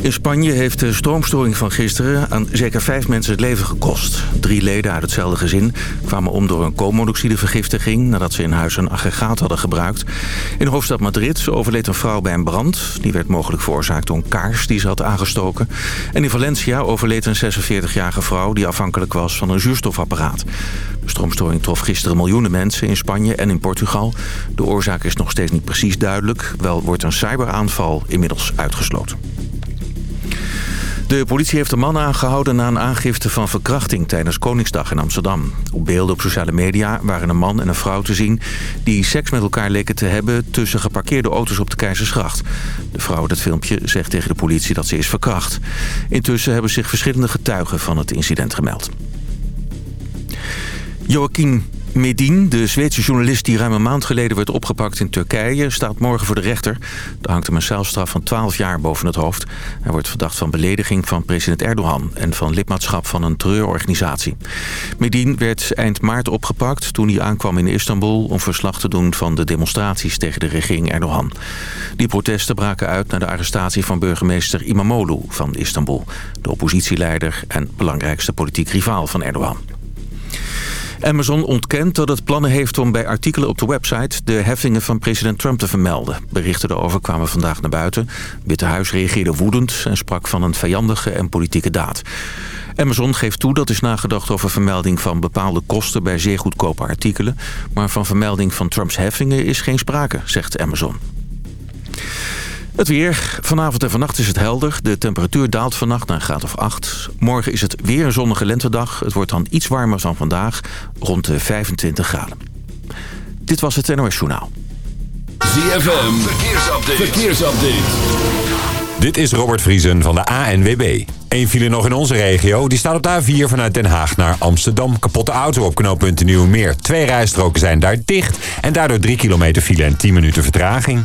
In Spanje heeft de stroomstoring van gisteren aan zeker vijf mensen het leven gekost. Drie leden uit hetzelfde gezin kwamen om door een koolmonoxidevergiftiging... nadat ze in huis een aggregaat hadden gebruikt. In hoofdstad Madrid overleed een vrouw bij een brand. Die werd mogelijk veroorzaakt door een kaars die ze had aangestoken. En in Valencia overleed een 46-jarige vrouw die afhankelijk was van een zuurstofapparaat. De stroomstoring trof gisteren miljoenen mensen in Spanje en in Portugal. De oorzaak is nog steeds niet precies duidelijk. Wel wordt een cyberaanval inmiddels uitgesloten. De politie heeft een man aangehouden na een aangifte van verkrachting tijdens Koningsdag in Amsterdam. Op beelden op sociale media waren een man en een vrouw te zien die seks met elkaar leken te hebben tussen geparkeerde auto's op de Keizersgracht. De vrouw in het filmpje zegt tegen de politie dat ze is verkracht. Intussen hebben zich verschillende getuigen van het incident gemeld. Joaquin Medin, de Zweedse journalist die ruim een maand geleden werd opgepakt in Turkije... staat morgen voor de rechter. Er hangt hem een celstraf van 12 jaar boven het hoofd. Hij wordt verdacht van belediging van president Erdogan... en van lidmaatschap van een terreurorganisatie. Medin werd eind maart opgepakt toen hij aankwam in Istanbul... om verslag te doen van de demonstraties tegen de regering Erdogan. Die protesten braken uit na de arrestatie van burgemeester Imamoglu van Istanbul... de oppositieleider en belangrijkste politiek rivaal van Erdogan. Amazon ontkent dat het plannen heeft om bij artikelen op de website... de heffingen van president Trump te vermelden. Berichten daarover kwamen vandaag naar buiten. Witte Huis reageerde woedend en sprak van een vijandige en politieke daad. Amazon geeft toe dat is nagedacht over vermelding van bepaalde kosten... bij zeer goedkope artikelen. Maar van vermelding van Trumps heffingen is geen sprake, zegt Amazon. Het weer. Vanavond en vannacht is het helder. De temperatuur daalt vannacht naar een graad of 8. Morgen is het weer een zonnige lentedag. Het wordt dan iets warmer dan vandaag, rond de 25 graden. Dit was het NOS Journaal. ZFM, verkeersupdate. verkeersupdate. Dit is Robert Vriesen van de ANWB. Eén file nog in onze regio. Die staat op de A4 vanuit Den Haag naar Amsterdam. Kapotte auto op knooppunt Nieuwmeer. Twee rijstroken zijn daar dicht. En daardoor 3 kilometer file en 10 minuten vertraging.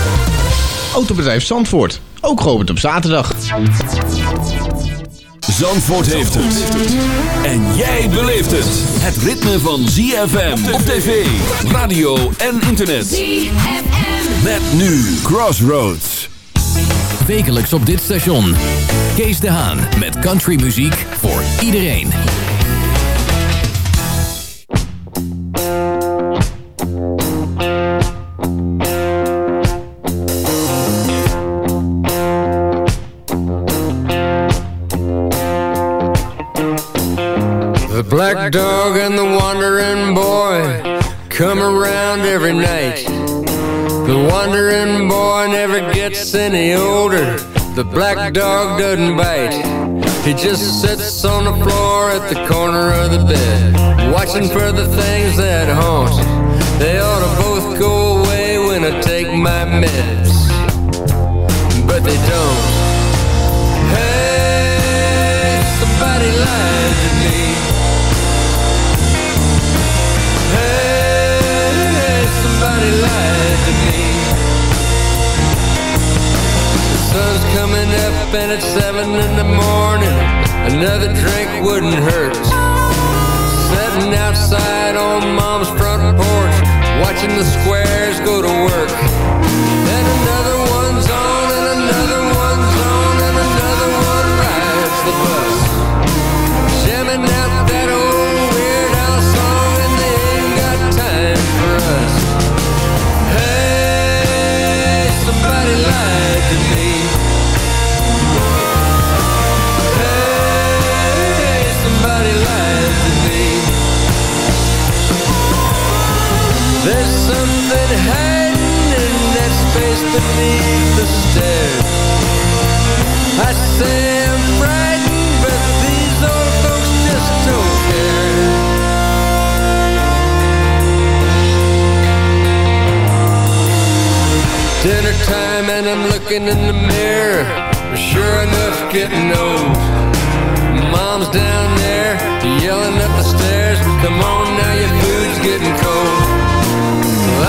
Autobedrijf Zandvoort, ook geopend op zaterdag. Zandvoort heeft het. En jij beleeft het. Het ritme van ZFM op tv, radio en internet. ZFM. Met nu Crossroads. Wekelijks op dit station. Kees de Haan met countrymuziek voor iedereen. Black dog and the wandering boy come around every night. The wandering boy never gets any older. The black dog doesn't bite. He just sits on the floor at the corner of the bed, watching for the things that haunt. They ought to both go away when I take my meds, but they don't. Hey, somebody lied to me. Coming up and it's seven in the morning. Another drink wouldn't hurt. Sitting outside on mom's front porch, watching the squares go to work. Then another that hiding in that space beneath the stairs. I say I'm frightened, but these old folks just don't care. Dinner time and I'm looking in the mirror. Sure enough, getting old. Mom's down there yelling up the stairs. Come on now, your food's getting cold.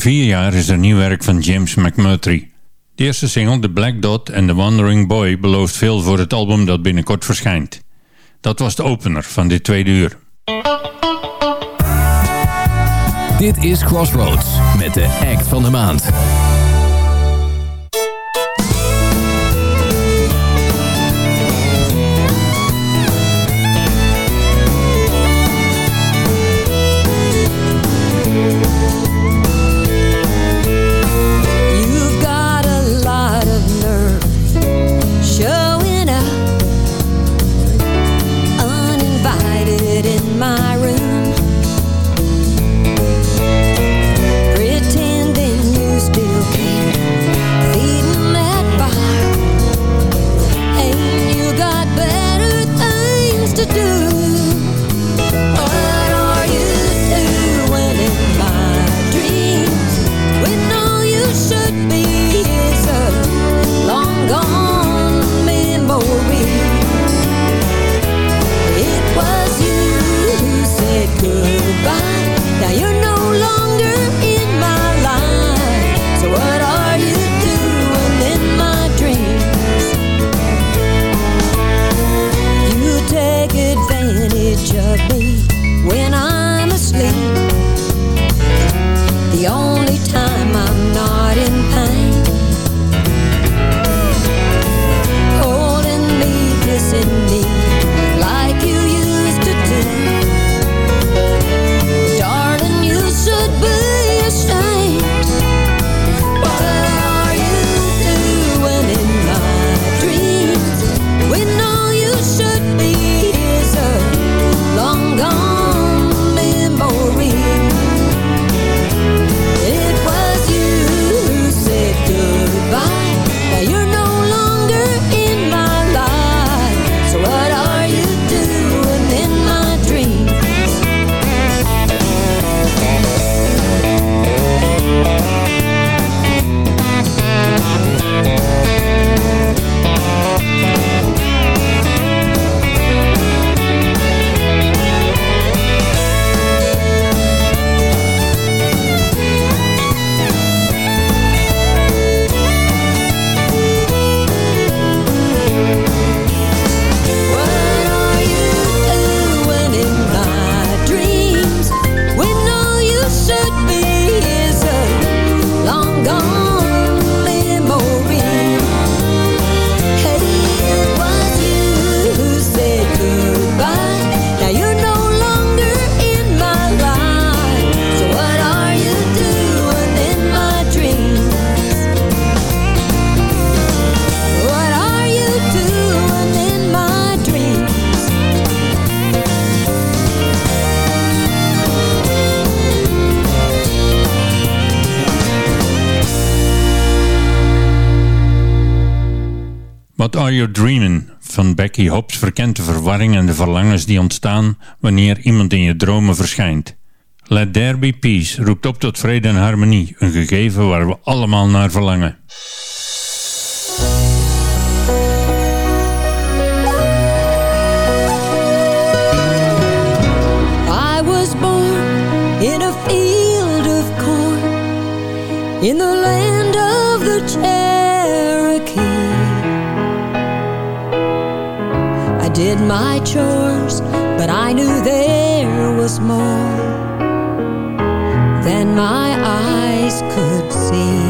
vier jaar is er nieuw werk van James McMurtry. De eerste single, The Black Dot and The Wandering Boy, belooft veel voor het album dat binnenkort verschijnt. Dat was de opener van dit tweede uur. Dit is Crossroads met de act van de maand. You're Dreamin' van Becky Hobbs verkent de verwarring en de verlangens die ontstaan wanneer iemand in je dromen verschijnt. Let There Be Peace roept op tot vrede en harmonie, een gegeven waar we allemaal naar verlangen. I was born in a field of corn in the did my chores, but I knew there was more than my eyes could see.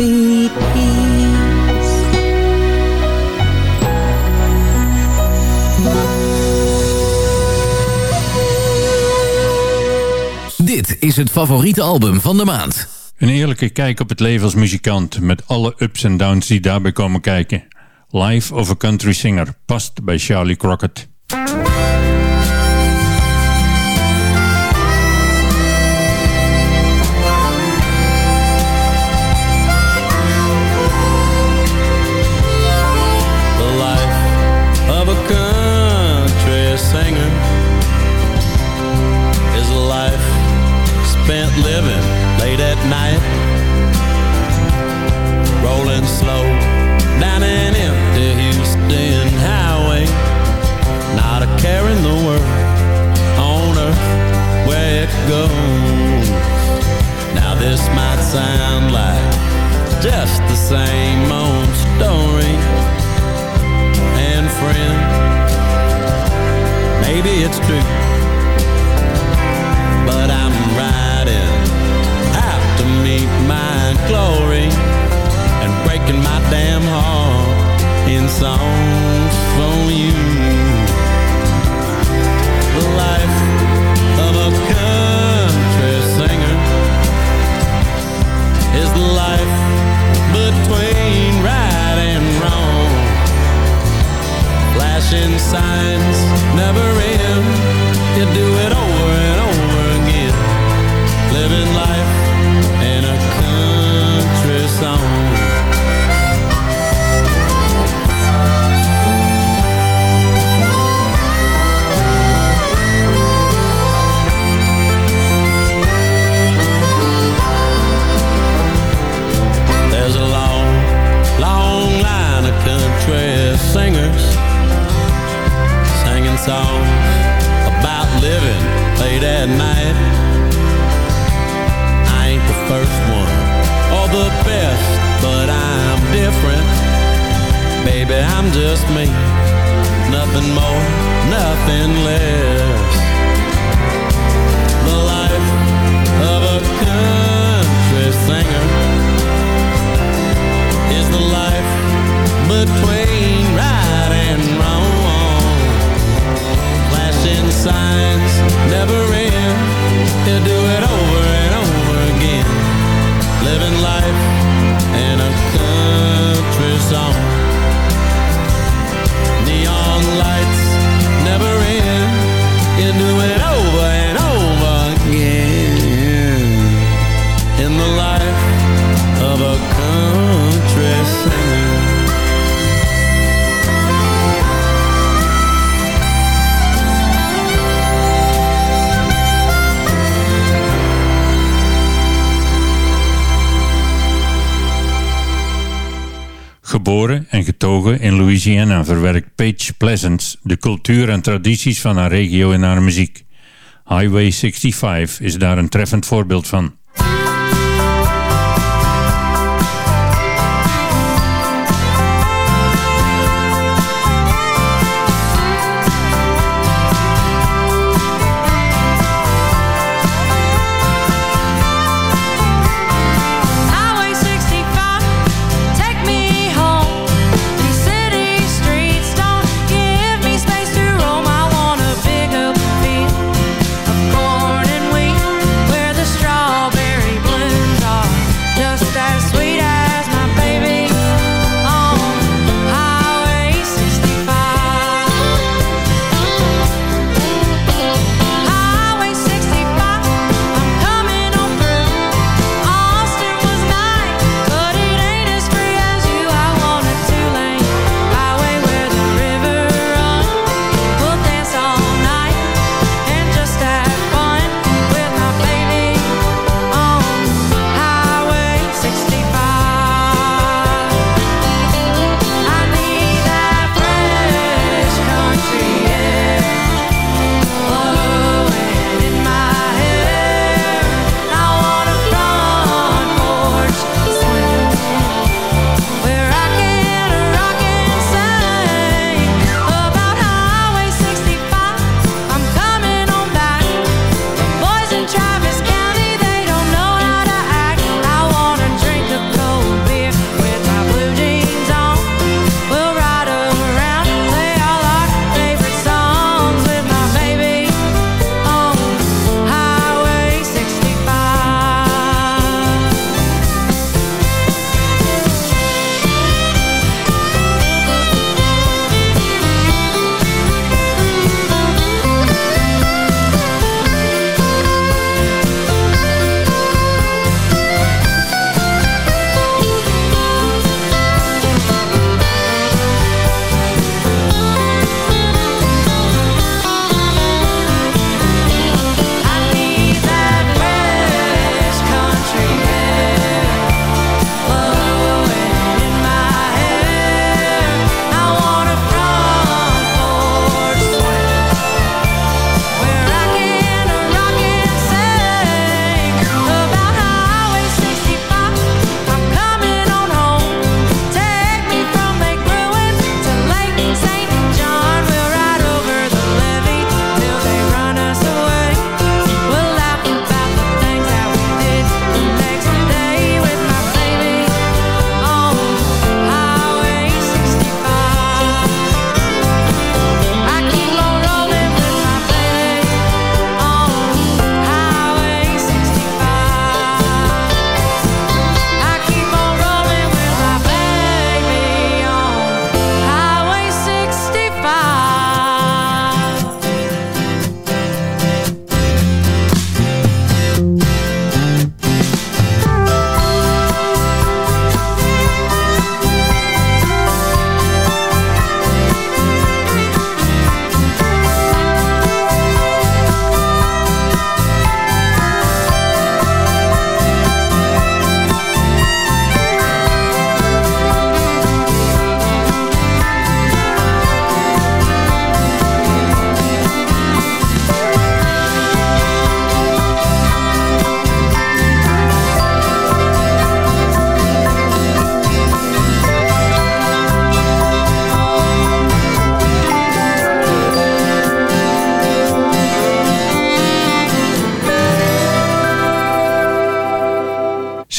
Dit is het favoriete album van de maand. Een eerlijke kijk op het leven als muzikant, met alle ups en downs die daarbij komen kijken. Life of a Country Singer past bij Charlie Crockett. song. En verwerkt Paige Pleasants de cultuur en tradities van haar regio in haar muziek. Highway 65 is daar een treffend voorbeeld van.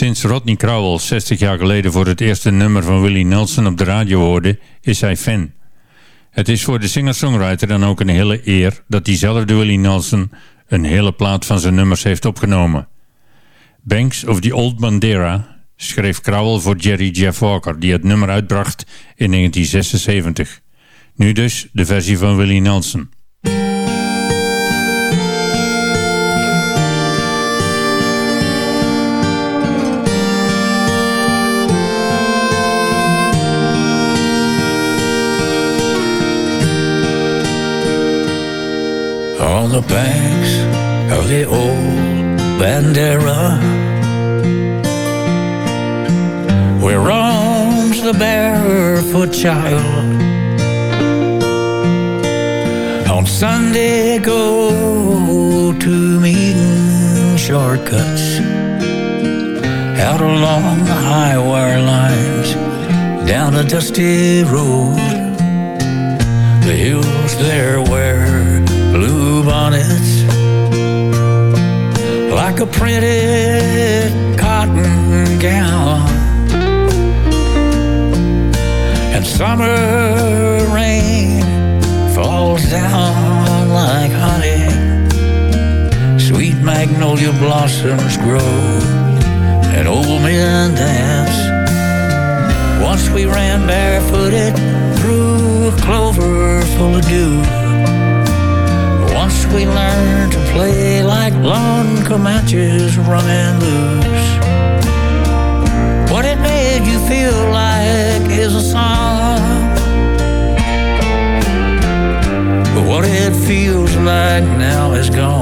Sinds Rodney Crowell 60 jaar geleden voor het eerste nummer van Willie Nelson op de radio hoorde, is hij fan. Het is voor de singer-songwriter dan ook een hele eer dat diezelfde Willie Nelson een hele plaat van zijn nummers heeft opgenomen. Banks of the Old Bandera schreef Crowell voor Jerry Jeff Walker, die het nummer uitbracht in 1976. Nu dus de versie van Willie Nelson. The banks of the old Bandera. Where roams the barefoot child On Sunday go to meeting shortcuts Out along the high wire lines Down a dusty road. The hills there wear blue bonnets like a printed cotton gown. And summer rain falls down like honey. Sweet magnolia blossoms grow and old men dance. Once we ran barefooted through a clover full of dew we learned to play like lone Comanches running loose. What it made you feel like is a song. But what it feels like now is gone.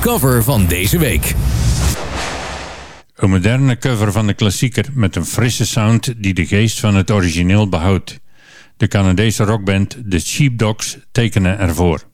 Cover van deze week. Een moderne cover van de klassieker met een frisse sound die de geest van het origineel behoudt. De Canadese rockband The Sheepdogs tekenen ervoor.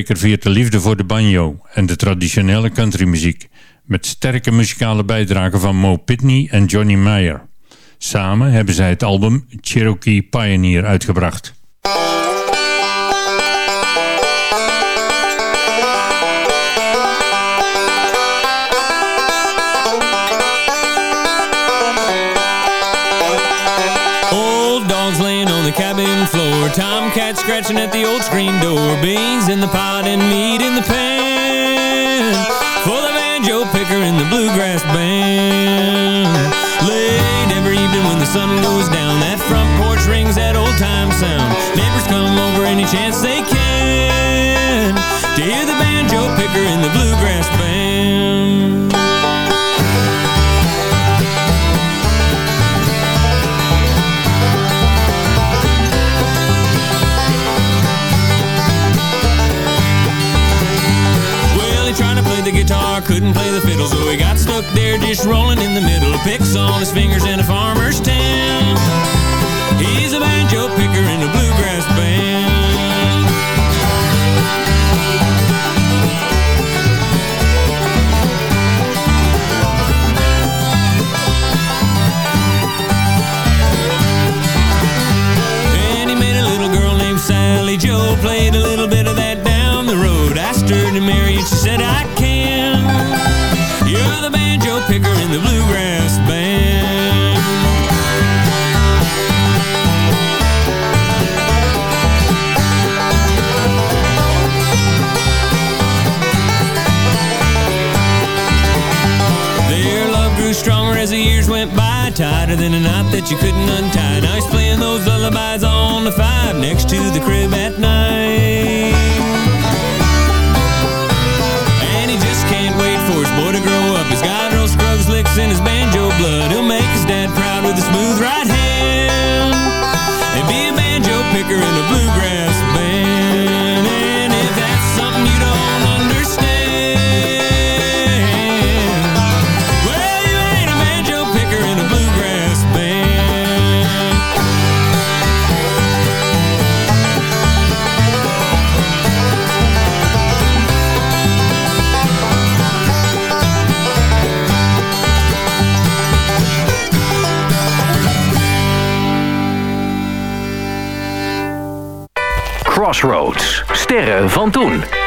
Picker viert de liefde voor de banjo en de traditionele countrymuziek. Met sterke muzikale bijdragen van Mo Pitney en Johnny Meyer. Samen hebben zij het album Cherokee Pioneer uitgebracht. Scratching at the old screen door. Beans in the pot and meat in the pan. For the banjo picker and the bluegrass band. Late every evening when the sun goes down, that front porch rings that old time sound. Neighbors come over any chance they fiddle, so he got stuck there just rolling in the middle. Of picks on his fingers in a farmer's town. He's a banjo picker in a bluegrass the bluegrass band. Their love grew stronger as the years went by Tighter than a knot that you couldn't untie Now he's playing those lullabies on the five Next to the crib at night Crossroads. Sterren van toen.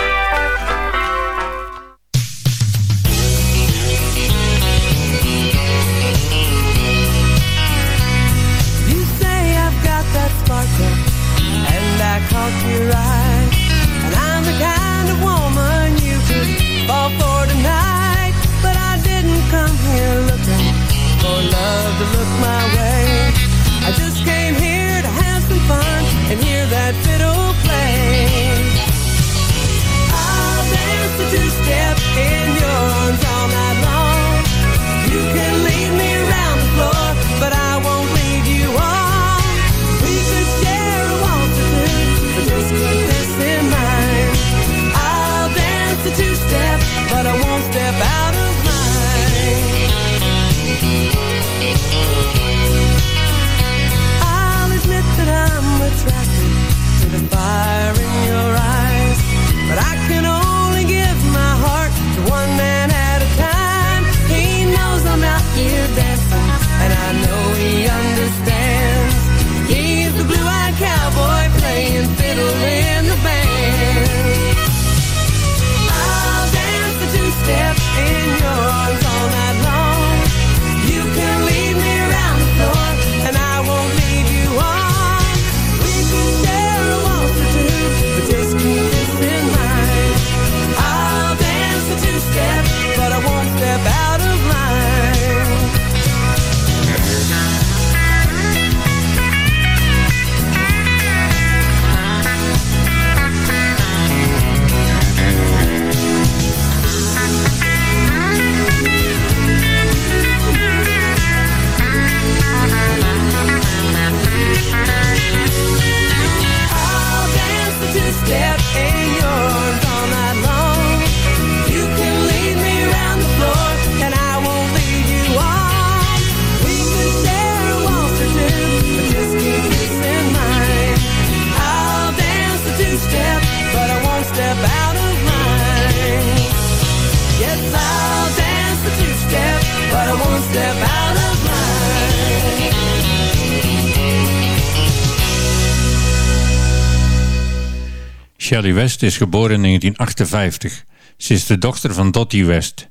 Shelley West is geboren in 1958. Ze is de dochter van Dottie West.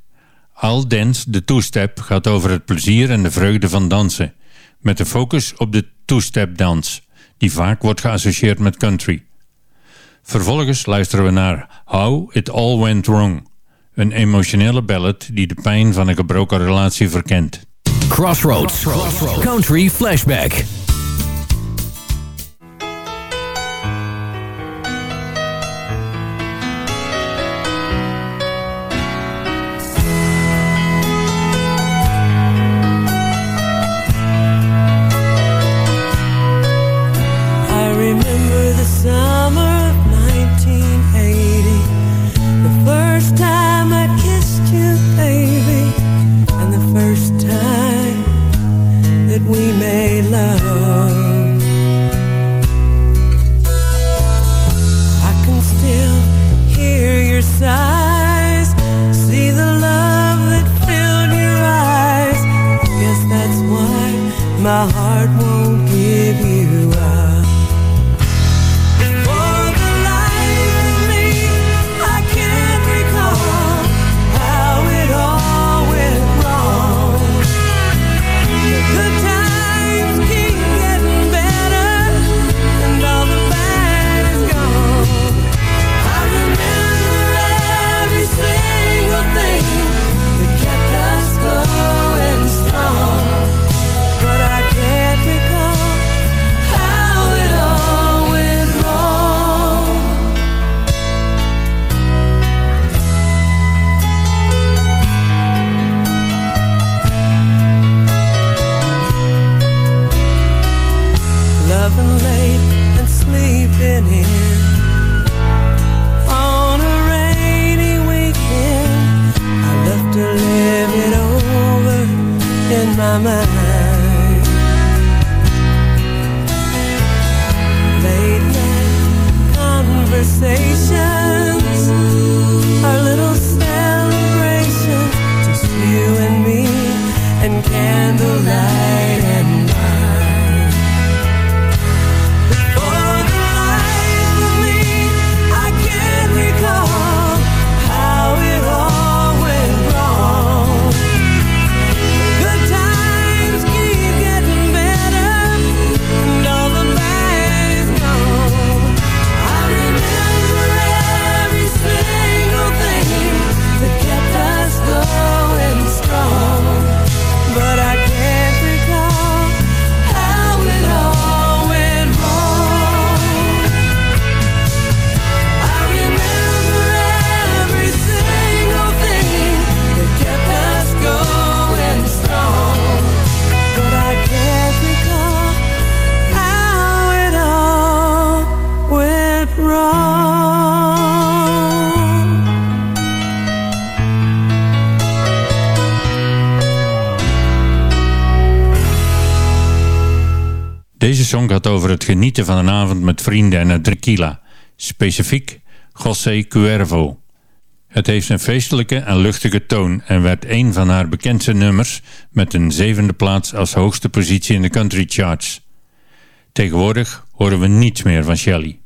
All Dance, de two-step, gaat over het plezier en de vreugde van dansen. Met de focus op de two-step dans, die vaak wordt geassocieerd met country. Vervolgens luisteren we naar How It All Went Wrong. Een emotionele ballad die de pijn van een gebroken relatie verkent. Crossroads. Country Flashback. Love over het genieten van een avond met vrienden en het tequila. Specifiek José Cuervo. Het heeft een feestelijke en luchtige toon en werd een van haar bekendste nummers met een zevende plaats als hoogste positie in de country charts. Tegenwoordig horen we niets meer van Shelley.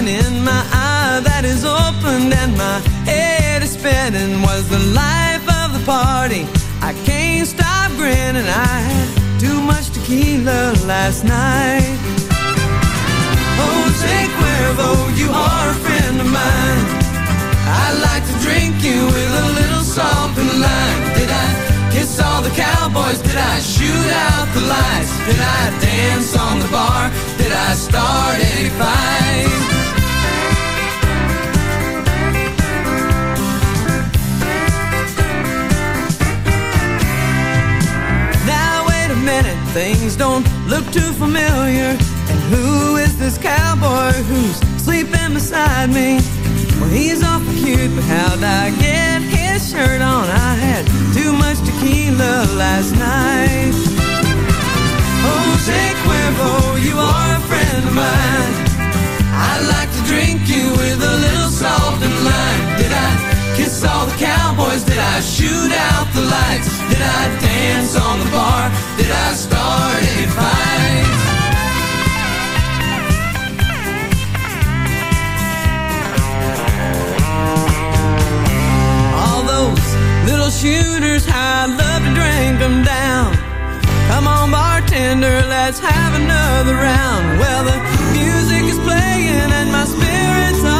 Shining in my eye that is opened and my head is spinning. Was the life of the party? I can't stop grinning. I had too much tequila last night. Oh, Jose Cuervo, you are a friend of mine. I like to drink you with a little salt and lime. Did I kiss all the cowboys? Did I shoot out the lights? Did I dance on the bar? Did I start any fights? Don't look too familiar. And who is this cowboy who's sleeping beside me? Well, he's awful cute, but how'd I get his shirt on? I had too much tequila last night. Oh, Jose Cuervo, you are a friend of mine. I'd like to drink you with a little salt and lime. Did I kiss all the cowboys? Did I shoot out the lights? Did I dance on the bar? Did I start a fight? All those little shooters, how I'd love to drink them down. Come on, bartender, let's have another round. Well, the music is playing and my spirits are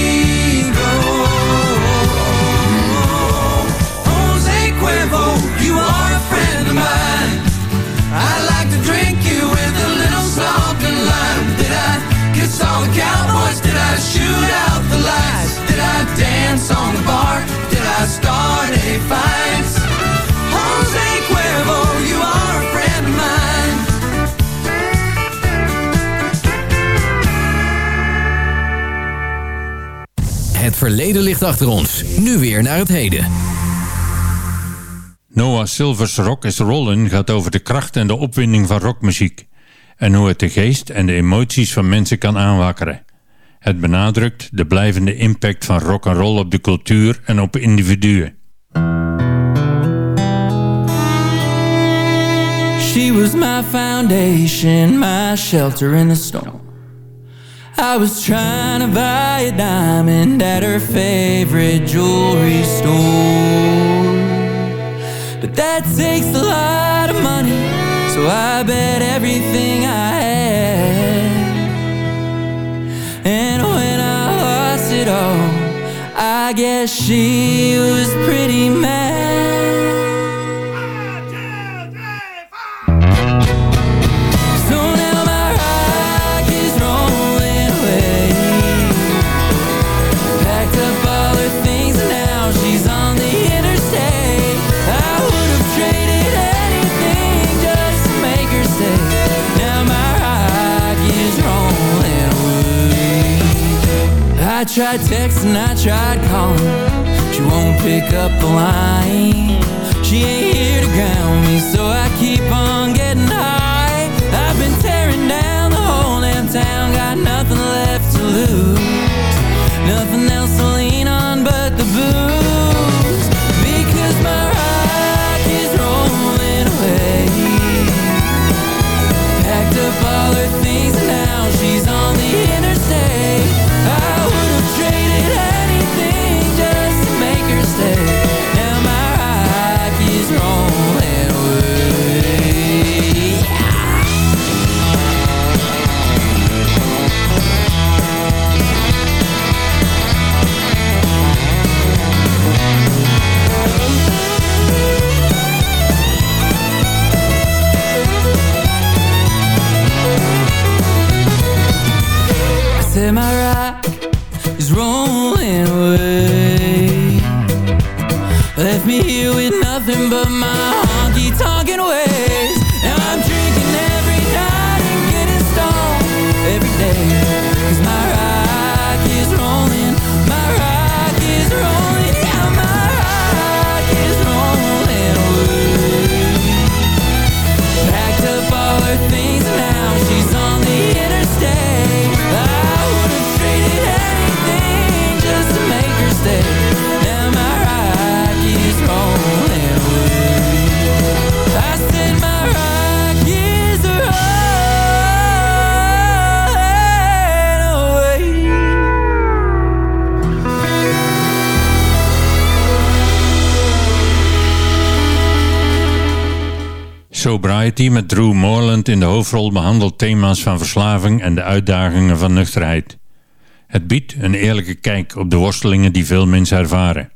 all the cowboys? Did I shoot out the lights? Did I dance on the bar? Did I start a fight? Jose Cuervo, you are a friend of mine. Het verleden ligt achter ons. Nu weer naar het heden. Noah Silver's Rock is Rollin gaat over de kracht en de opwinding van rockmuziek. En hoe het de geest en de emoties van mensen kan aanwakkeren. Het benadrukt de blijvende impact van rock and roll op de cultuur en op individuen. She was my foundation, my shelter in the storm. I was trying to buy a diamond at her favorite jewelry store. But that takes a lot of money, so I bet everything I had. And when I lost it all, I guess she was pretty mad. Tried texting, I tried calling. She won't pick up the line. She ain't here to ground me, so I keep on getting high. I've been tearing down the whole damn town, got nothing left to lose. Nothing else to lean Sobriety met Drew Moreland in de hoofdrol behandelt thema's van verslaving en de uitdagingen van nuchterheid. Het biedt een eerlijke kijk op de worstelingen die veel mensen ervaren.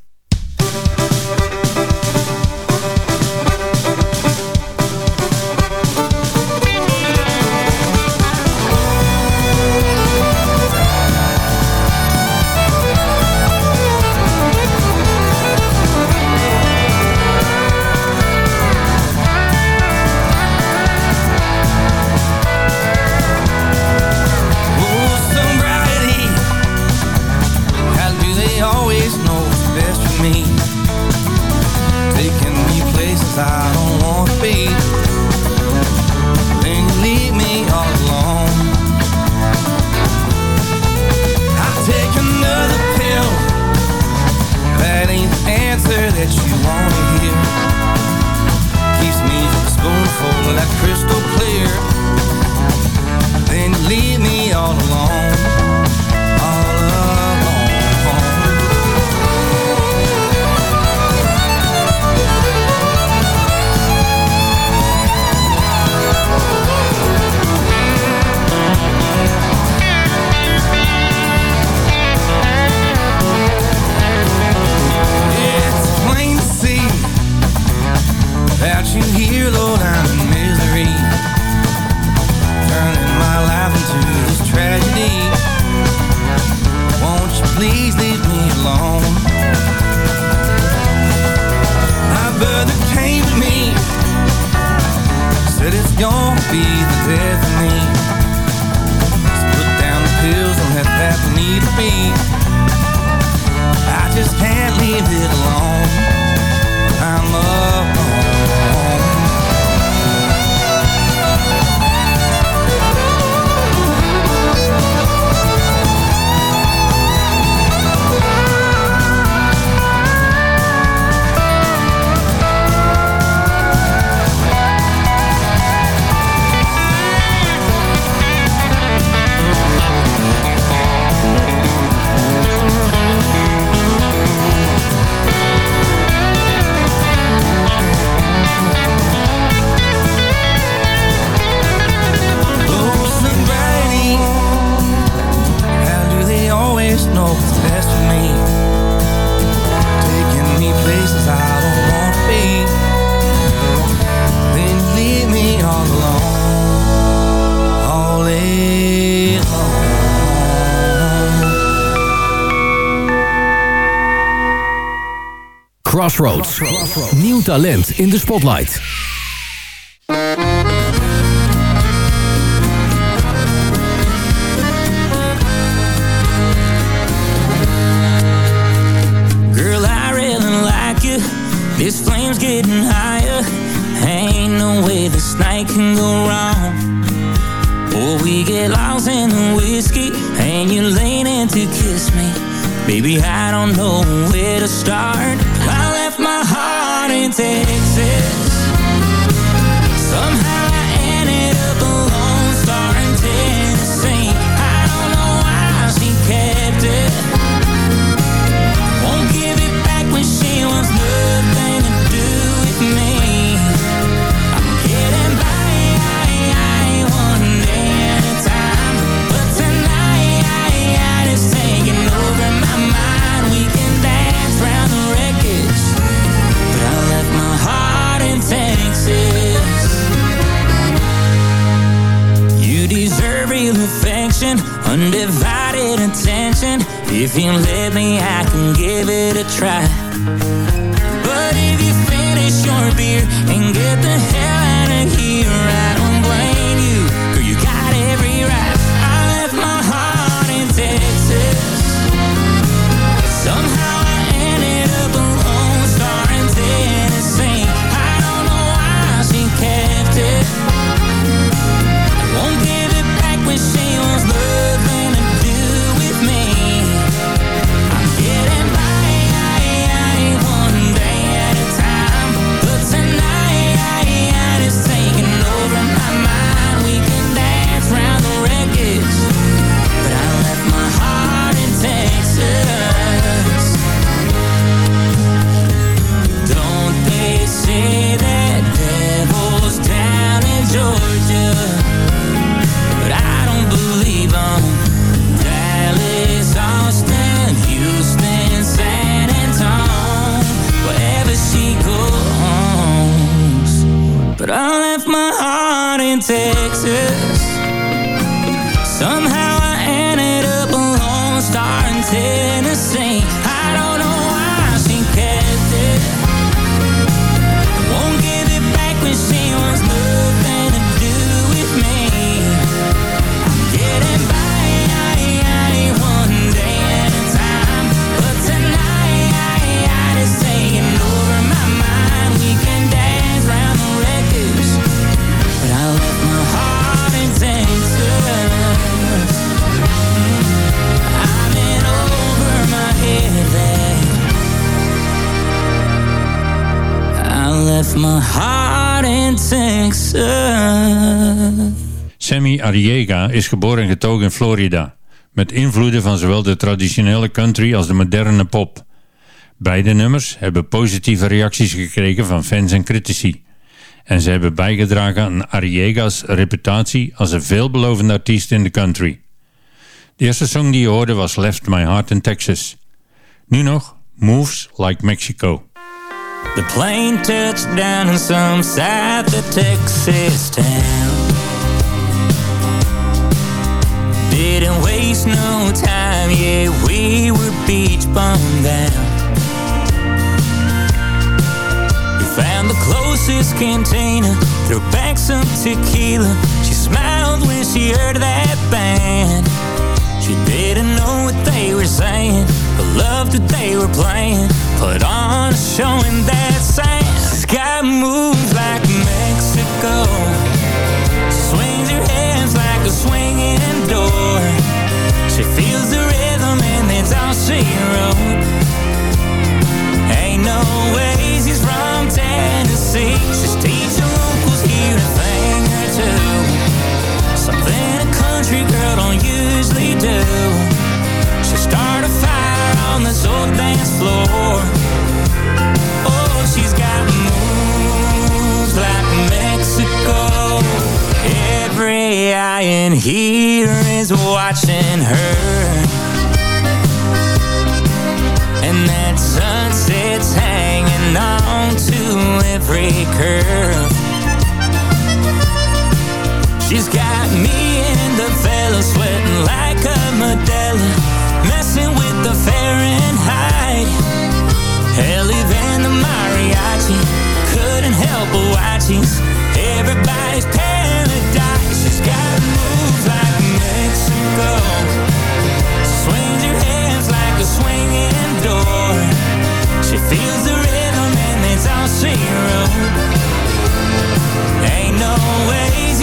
Nieuw talent in de spotlight. Sammy Arriega is geboren en getogen in Florida. Met invloeden van zowel de traditionele country als de moderne pop. Beide nummers hebben positieve reacties gekregen van fans en critici. En ze hebben bijgedragen aan Arriega's reputatie als een veelbelovende artiest in de country. De eerste song die je hoorde was Left My Heart in Texas. Nu nog Moves Like Mexico. The plane touched down in some South of Texas town. No time, yeah, we were beach bummed down. We found the closest cantina, threw back some tequila. She smiled when she heard that band. She didn't know what they were saying, but loved that they were playing. Put on a show in that sand. Sky moves like Mexico. Swings her hands like a swinging door. She feels the rhythm and that's all she wrote. Ain't no way she's from Tennessee. She's teaching locals here a thing or two. Something a country girl don't usually do. She start a fire on this old dance floor. Eye in here is watching her. And that sunset's hanging on to every curve. She's got me and the fella sweating like a Modelo, messing with the Fahrenheit. Hell, even the mariachi couldn't help but watch. Everybody's feels the rhythm and that's all she. Ain't no way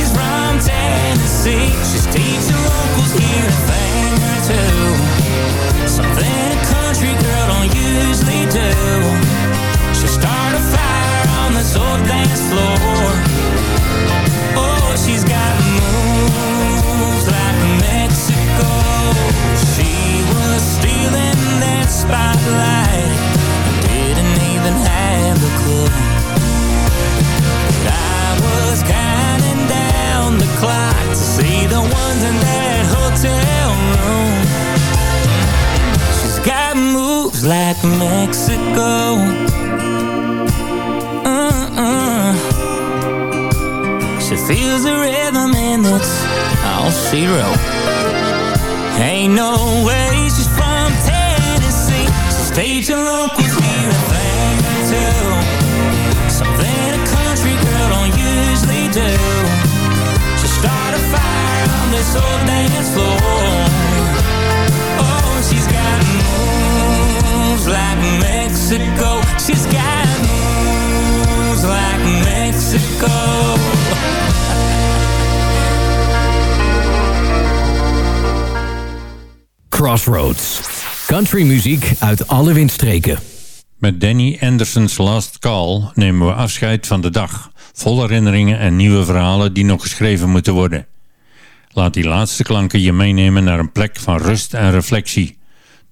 Muziek uit alle windstreken. Met Danny Anderson's Last Call nemen we afscheid van de dag. Vol herinneringen en nieuwe verhalen die nog geschreven moeten worden. Laat die laatste klanken je meenemen naar een plek van rust en reflectie.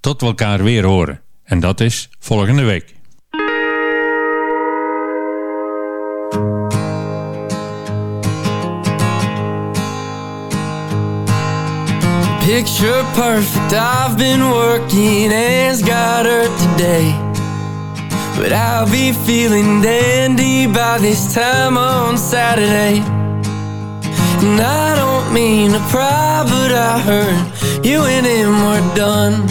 Tot we elkaar weer horen. En dat is volgende week. Picture perfect, I've been working as got her today. But I'll be feeling dandy by this time on Saturday. And I don't mean to pry, but I heard you and him were done.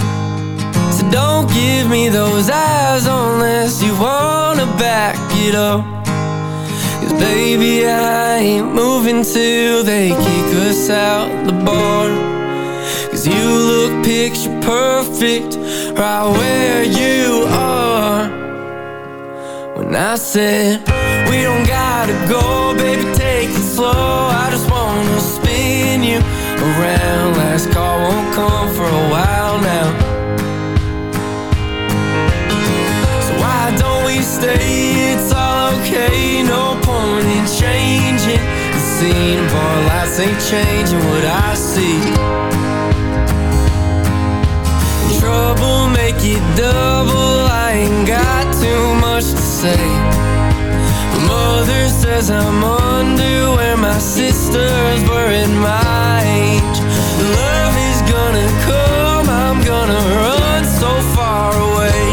So don't give me those eyes unless you wanna back it up. Cause baby, I ain't moving till they kick us out the bar. Cause you look picture perfect right where you are. When I said we don't gotta go, baby, take it slow. I just wanna spin you around. Last call won't come for a while now. So why don't we stay? It's all okay, no point in changing the scene. Bar lights ain't changing what I see. Trouble make it double. I ain't got too much to say. Mother says I'm under where my sisters were at my age. Love is gonna come. I'm gonna run so far away.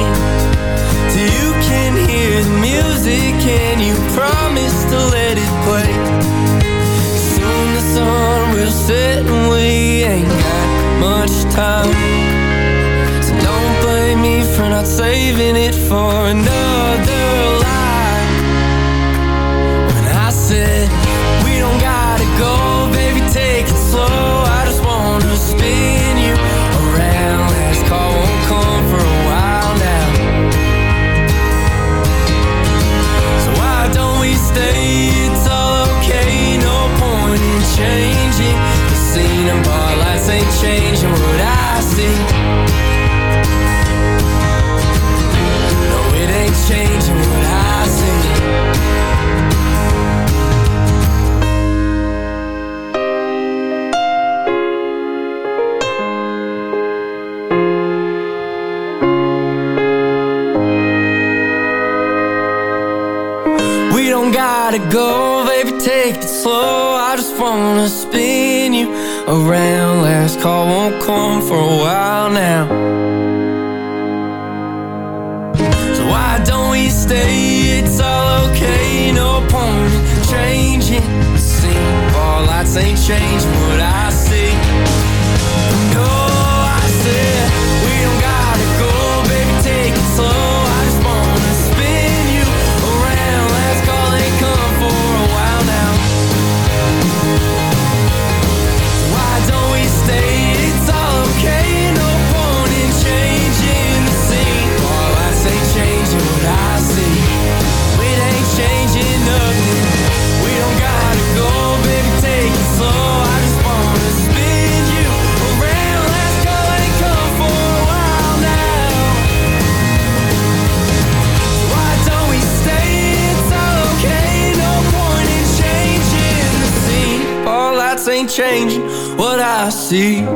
Till you can hear the music. Can you promise to let it play? Soon the sun will set and we ain't got much time. For not saving it for another lie. When I said we don't gotta go, baby, take it slow. I just wanna spin you around. Last call won't come for a while now. So why don't we stay? It's all okay, no point in changing the scene. And bar lights ain't changing see.